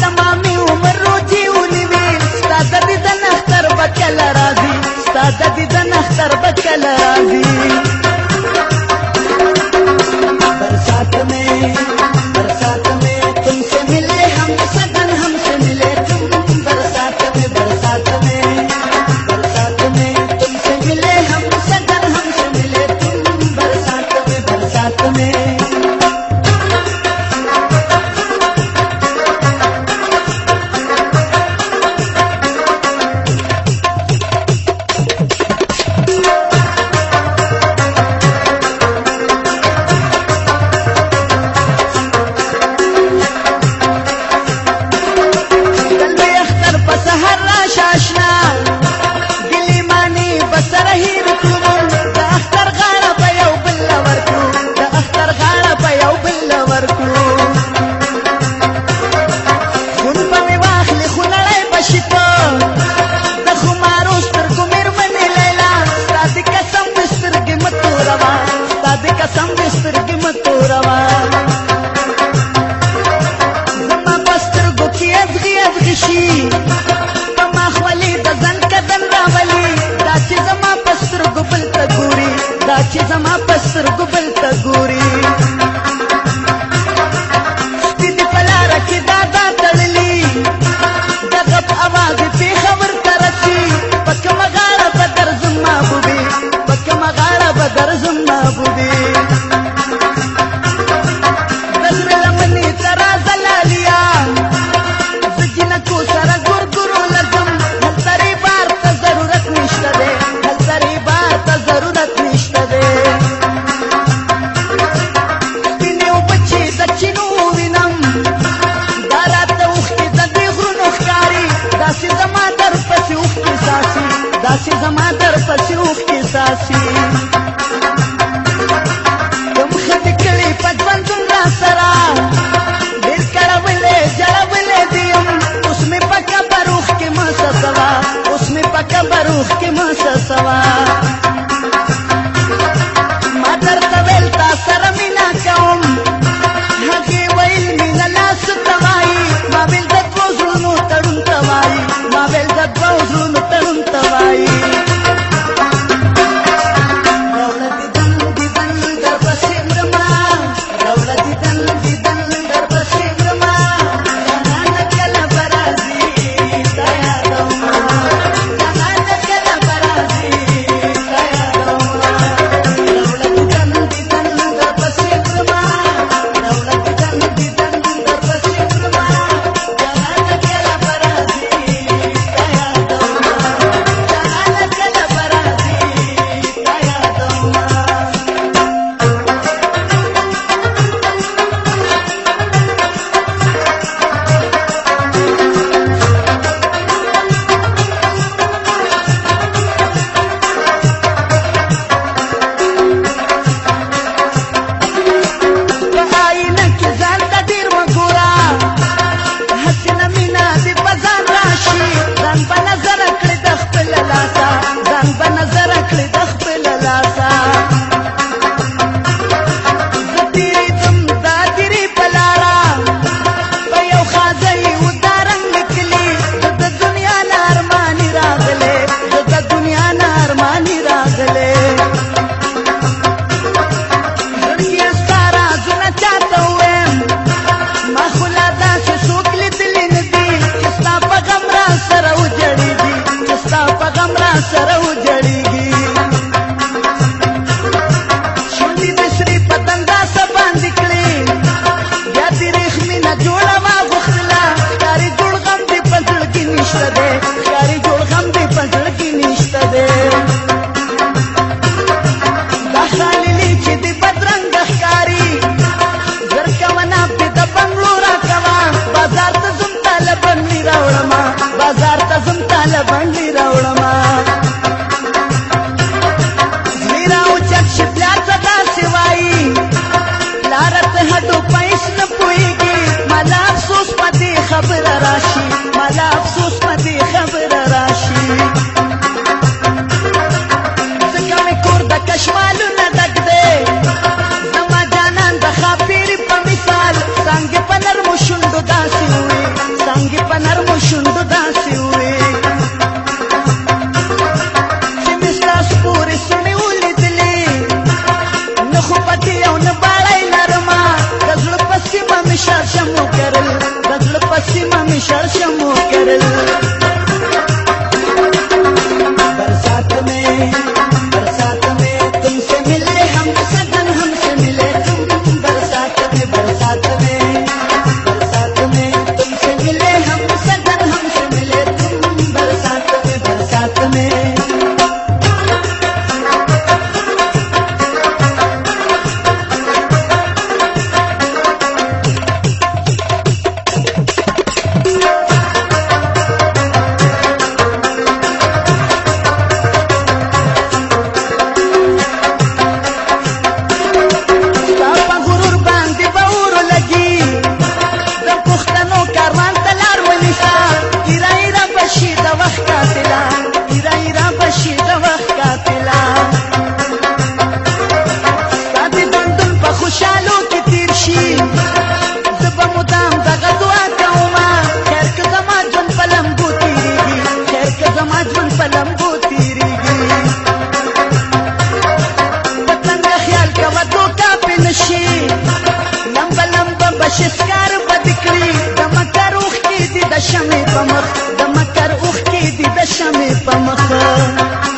تمامي عمر روجي ولي وي ستا د دې د نختر بکل را 西。it. شمه پمخه